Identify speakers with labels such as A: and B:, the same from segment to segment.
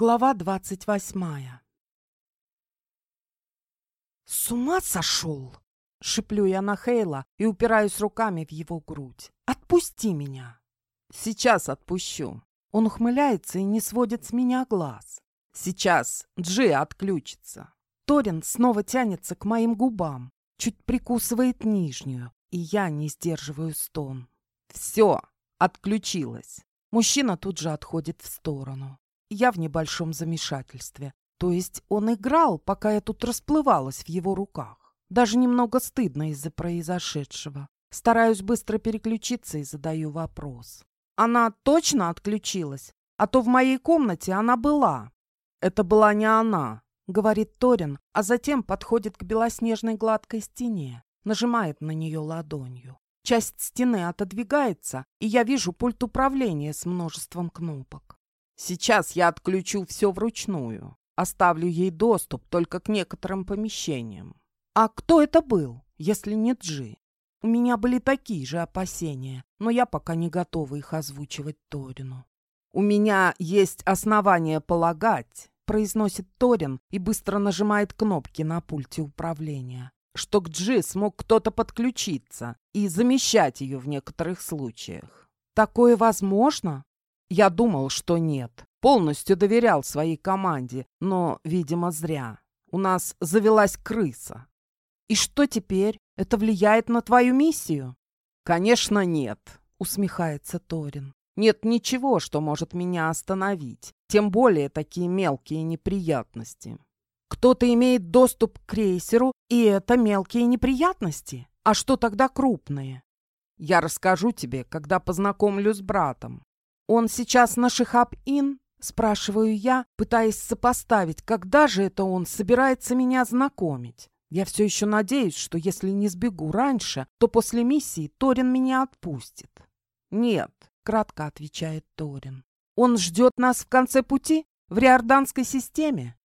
A: Глава двадцать восьмая «С ума сошел!» — шиплю я на Хейла и упираюсь руками в его грудь. «Отпусти меня!» «Сейчас отпущу!» Он ухмыляется и не сводит с меня глаз. «Сейчас Джи отключится!» Торин снова тянется к моим губам, чуть прикусывает нижнюю, и я не сдерживаю стон. «Все! Отключилась!» Мужчина тут же отходит в сторону. Я в небольшом замешательстве. То есть он играл, пока я тут расплывалась в его руках. Даже немного стыдно из-за произошедшего. Стараюсь быстро переключиться и задаю вопрос. Она точно отключилась? А то в моей комнате она была. Это была не она, говорит Торин, а затем подходит к белоснежной гладкой стене, нажимает на нее ладонью. Часть стены отодвигается, и я вижу пульт управления с множеством кнопок. Сейчас я отключу все вручную. Оставлю ей доступ только к некоторым помещениям. А кто это был, если не Джи? У меня были такие же опасения, но я пока не готова их озвучивать Торину. «У меня есть основания полагать», — произносит Торин и быстро нажимает кнопки на пульте управления, что к Джи смог кто-то подключиться и замещать ее в некоторых случаях. «Такое возможно?» Я думал, что нет. Полностью доверял своей команде, но, видимо, зря. У нас завелась крыса. И что теперь? Это влияет на твою миссию? Конечно, нет, усмехается Торин. Нет ничего, что может меня остановить. Тем более такие мелкие неприятности. Кто-то имеет доступ к крейсеру, и это мелкие неприятности. А что тогда крупные? Я расскажу тебе, когда познакомлю с братом. «Он сейчас на Шихаб-Ин?» — спрашиваю я, пытаясь сопоставить, когда же это он собирается меня знакомить. Я все еще надеюсь, что если не сбегу раньше, то после миссии Торин меня отпустит. «Нет», — кратко отвечает Торин. «Он ждет нас в конце пути? В риорданской системе?»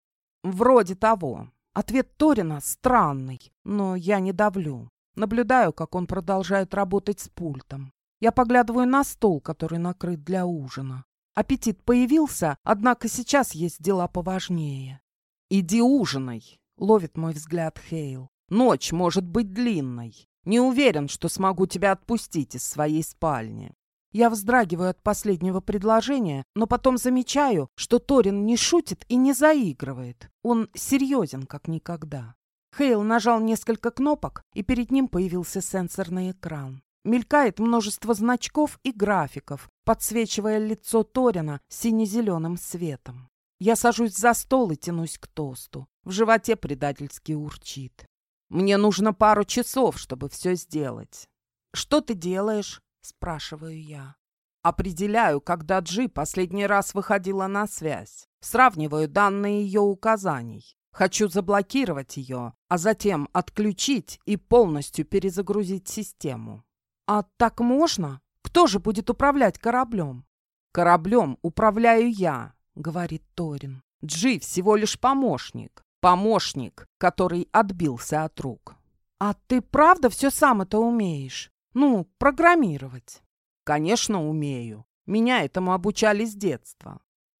A: «Вроде того». Ответ Торина странный, но я не давлю. Наблюдаю, как он продолжает работать с пультом. Я поглядываю на стол, который накрыт для ужина. Аппетит появился, однако сейчас есть дела поважнее. «Иди ужинай», — ловит мой взгляд Хейл. «Ночь может быть длинной. Не уверен, что смогу тебя отпустить из своей спальни». Я вздрагиваю от последнего предложения, но потом замечаю, что Торин не шутит и не заигрывает. Он серьезен, как никогда. Хейл нажал несколько кнопок, и перед ним появился сенсорный экран. Мелькает множество значков и графиков, подсвечивая лицо Торина сине-зеленым светом. Я сажусь за стол и тянусь к тосту. В животе предательски урчит. Мне нужно пару часов, чтобы все сделать. «Что ты делаешь?» — спрашиваю я. Определяю, когда Джи последний раз выходила на связь. Сравниваю данные ее указаний. Хочу заблокировать ее, а затем отключить и полностью перезагрузить систему. «А так можно? Кто же будет управлять кораблем?» «Кораблем управляю я», — говорит Торин. «Джи всего лишь помощник. Помощник, который отбился от рук». «А ты правда все сам это умеешь? Ну, программировать?» «Конечно, умею. Меня этому обучали с детства».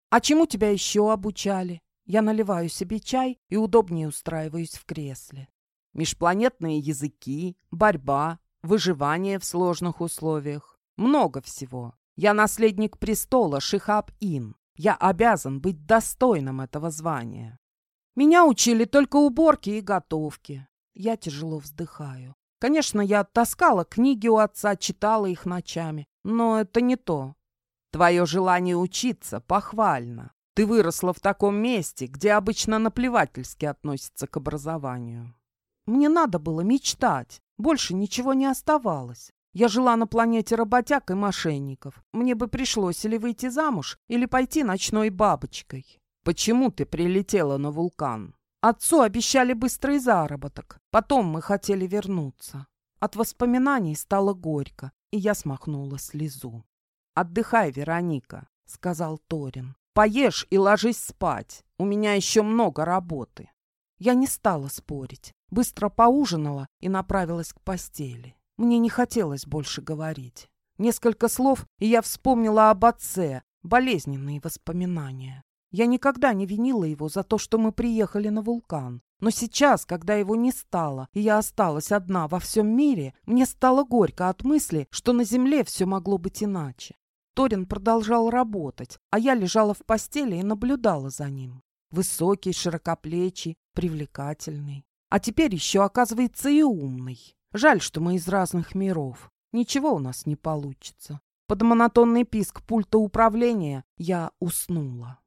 A: «А чему тебя еще обучали?» Я наливаю себе чай и удобнее устраиваюсь в кресле. Межпланетные языки, борьба, выживание в сложных условиях. Много всего. Я наследник престола Шихаб-Ин. Я обязан быть достойным этого звания. Меня учили только уборке и готовке. Я тяжело вздыхаю. Конечно, я таскала книги у отца, читала их ночами, но это не то. Твое желание учиться похвально. Ты выросла в таком месте, где обычно наплевательски относятся к образованию. Мне надо было мечтать, больше ничего не оставалось. Я жила на планете работяг и мошенников. Мне бы пришлось или выйти замуж, или пойти ночной бабочкой. Почему ты прилетела на вулкан? Отцу обещали быстрый заработок. Потом мы хотели вернуться. От воспоминаний стало горько, и я смахнула слезу. «Отдыхай, Вероника», — сказал Торин. «Поешь и ложись спать. У меня еще много работы». Я не стала спорить. Быстро поужинала и направилась к постели. Мне не хотелось больше говорить. Несколько слов, и я вспомнила об отце, болезненные воспоминания. Я никогда не винила его за то, что мы приехали на вулкан. Но сейчас, когда его не стало, и я осталась одна во всем мире, мне стало горько от мысли, что на Земле все могло быть иначе. Торин продолжал работать, а я лежала в постели и наблюдала за ним. Высокий, широкоплечий, привлекательный. А теперь еще, оказывается, и умный. Жаль, что мы из разных миров. Ничего у нас не получится. Под монотонный писк пульта управления я уснула.